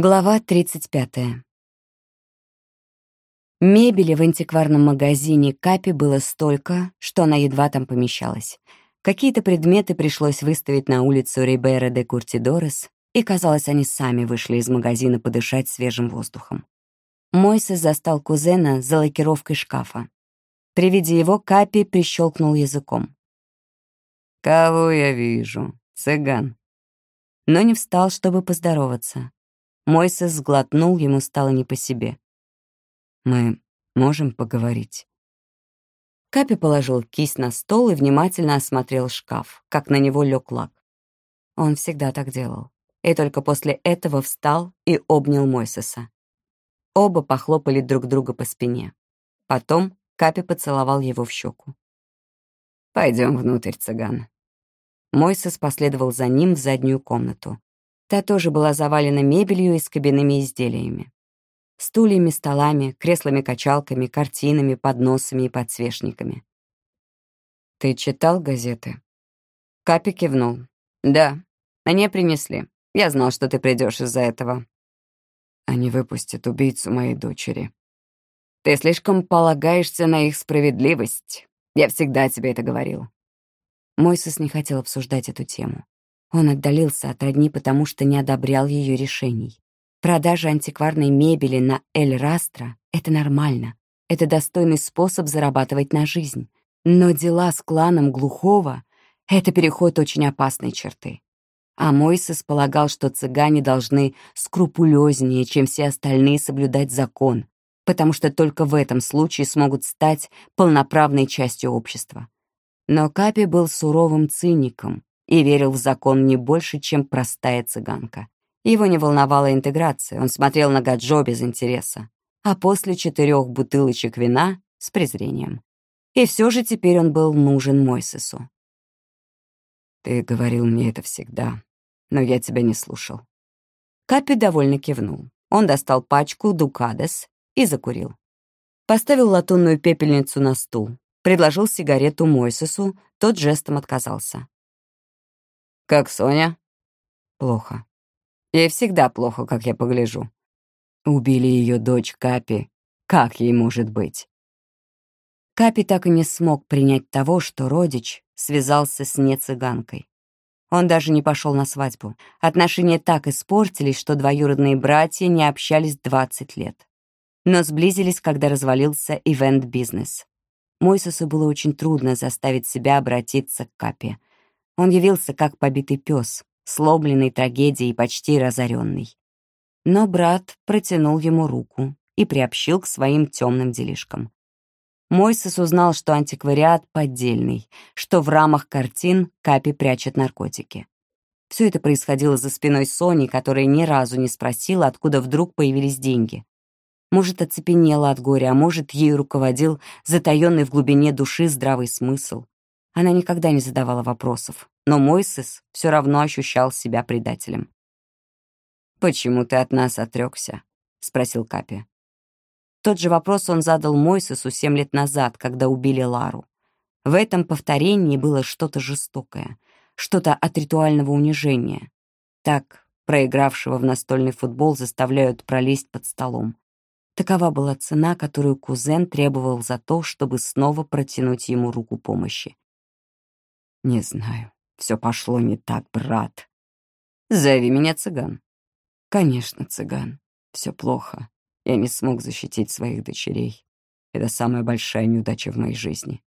Глава 35. Мебели в антикварном магазине Капи было столько, что она едва там помещалась. Какие-то предметы пришлось выставить на улицу Рибера де Куртидорес, и, казалось, они сами вышли из магазина подышать свежим воздухом. Мойсес застал кузена за лакировкой шкафа. При виде его Капи прищелкнул языком. «Кого я вижу? Цыган». Но не встал, чтобы поздороваться. Мойсес сглотнул, ему стало не по себе. «Мы можем поговорить?» Капи положил кисть на стол и внимательно осмотрел шкаф, как на него лег лак. Он всегда так делал. И только после этого встал и обнял Мойсеса. Оба похлопали друг друга по спине. Потом Капи поцеловал его в щеку. Пойдем внутрь, цыган». Мойсес последовал за ним в заднюю комнату. Та тоже была завалена мебелью и с кабинными изделиями. Стульями, столами, креслами-качалками, картинами, подносами и подсвечниками. «Ты читал газеты?» Капи кивнул. «Да, мне принесли. Я знал, что ты придешь из-за этого». «Они выпустят убийцу моей дочери». «Ты слишком полагаешься на их справедливость. Я всегда тебе это говорил». Мойсес не хотел обсуждать эту тему. Он отдалился от родни, потому что не одобрял ее решений. Продажа антикварной мебели на Эль-Растро — это нормально. Это достойный способ зарабатывать на жизнь. Но дела с кланом Глухого — это переход очень опасной черты. А Мойсес полагал, что цыгане должны скрупулезнее, чем все остальные, соблюдать закон, потому что только в этом случае смогут стать полноправной частью общества. Но Капи был суровым циником, и верил в закон не больше, чем простая цыганка. Его не волновала интеграция, он смотрел на Гаджо без интереса, а после четырех бутылочек вина — с презрением. И все же теперь он был нужен Мойсесу. «Ты говорил мне это всегда, но я тебя не слушал». Капи довольно кивнул. Он достал пачку «Дукадес» и закурил. Поставил латунную пепельницу на стул, предложил сигарету Мойсесу, тот жестом отказался. «Как Соня?» «Плохо. Ей всегда плохо, как я погляжу. Убили ее дочь Капи. Как ей может быть?» Капи так и не смог принять того, что родич связался с нецыганкой. Он даже не пошел на свадьбу. Отношения так испортились, что двоюродные братья не общались 20 лет. Но сблизились, когда развалился ивент-бизнес. Мойсусу было очень трудно заставить себя обратиться к Капе. Он явился как побитый пес, сломленный трагедией почти разоренный. Но брат протянул ему руку и приобщил к своим темным делишкам. Мойсес узнал, что антиквариат поддельный, что в рамах картин Капи прячет наркотики. Все это происходило за спиной Сони, которая ни разу не спросила, откуда вдруг появились деньги. Может, оцепенела от горя, а может, ею руководил затаённый в глубине души здравый смысл. Она никогда не задавала вопросов, но Мойсес все равно ощущал себя предателем. «Почему ты от нас отрекся? спросил Капи. Тот же вопрос он задал Мойсесу семь лет назад, когда убили Лару. В этом повторении было что-то жестокое, что-то от ритуального унижения. Так проигравшего в настольный футбол заставляют пролезть под столом. Такова была цена, которую кузен требовал за то, чтобы снова протянуть ему руку помощи. Не знаю. Все пошло не так, брат. Зови меня цыган. Конечно, цыган. Все плохо. Я не смог защитить своих дочерей. Это самая большая неудача в моей жизни.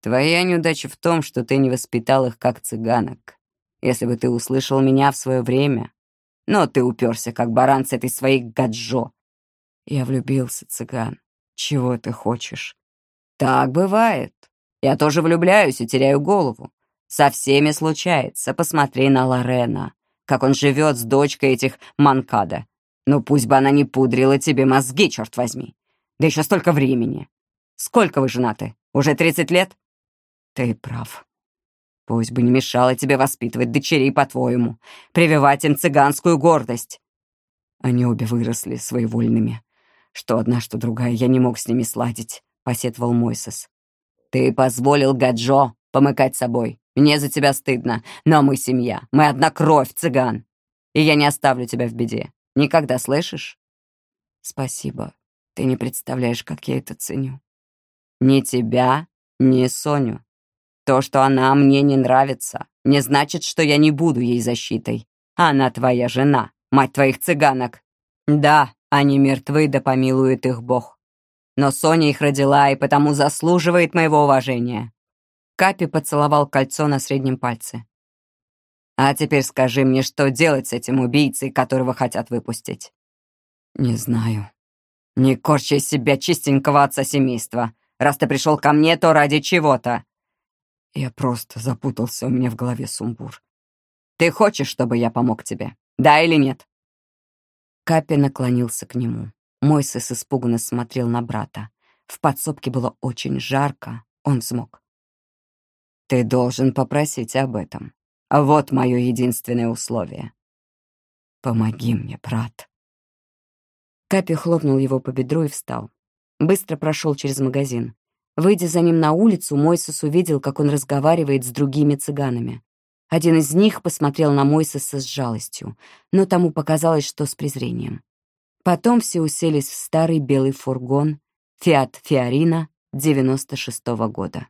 Твоя неудача в том, что ты не воспитал их как цыганок. Если бы ты услышал меня в свое время. Но ты уперся, как баран с этой своей гаджо. Я влюбился, цыган. Чего ты хочешь? Так бывает. Я тоже влюбляюсь и теряю голову. Со всеми случается. Посмотри на Лорена, как он живет с дочкой этих Манкада. Ну пусть бы она не пудрила тебе мозги, черт возьми. Да еще столько времени. Сколько вы женаты? Уже 30 лет? Ты прав. Пусть бы не мешало тебе воспитывать дочерей по-твоему, прививать им цыганскую гордость. Они обе выросли своевольными. Что одна, что другая, я не мог с ними сладить, — посетовал Мойсес. Ты позволил Гаджо помыкать собой. Мне за тебя стыдно, но мы семья. Мы одна кровь, цыган. И я не оставлю тебя в беде. Никогда слышишь? Спасибо. Ты не представляешь, как я это ценю. Ни тебя, ни Соню. То, что она мне не нравится, не значит, что я не буду ей защитой. Она твоя жена, мать твоих цыганок. Да, они мертвы, да помилует их Бог. Но Соня их родила и потому заслуживает моего уважения. Капи поцеловал кольцо на среднем пальце. А теперь скажи мне, что делать с этим убийцей, которого хотят выпустить? Не знаю. Не корчи из себя чистенького отца семейства. Раз ты пришел ко мне, то ради чего-то. Я просто запутался, у меня в голове сумбур. Ты хочешь, чтобы я помог тебе? Да или нет? Капи наклонился к нему. Мойсес испуганно смотрел на брата. В подсобке было очень жарко, он взмок. «Ты должен попросить об этом. Вот мое единственное условие. Помоги мне, брат». Капи хлопнул его по бедру и встал. Быстро прошел через магазин. Выйдя за ним на улицу, Мойсес увидел, как он разговаривает с другими цыганами. Один из них посмотрел на Мойсеса с жалостью, но тому показалось, что с презрением. Потом все уселись в старый белый фургон «Фиат Фиорина» 96 -го года.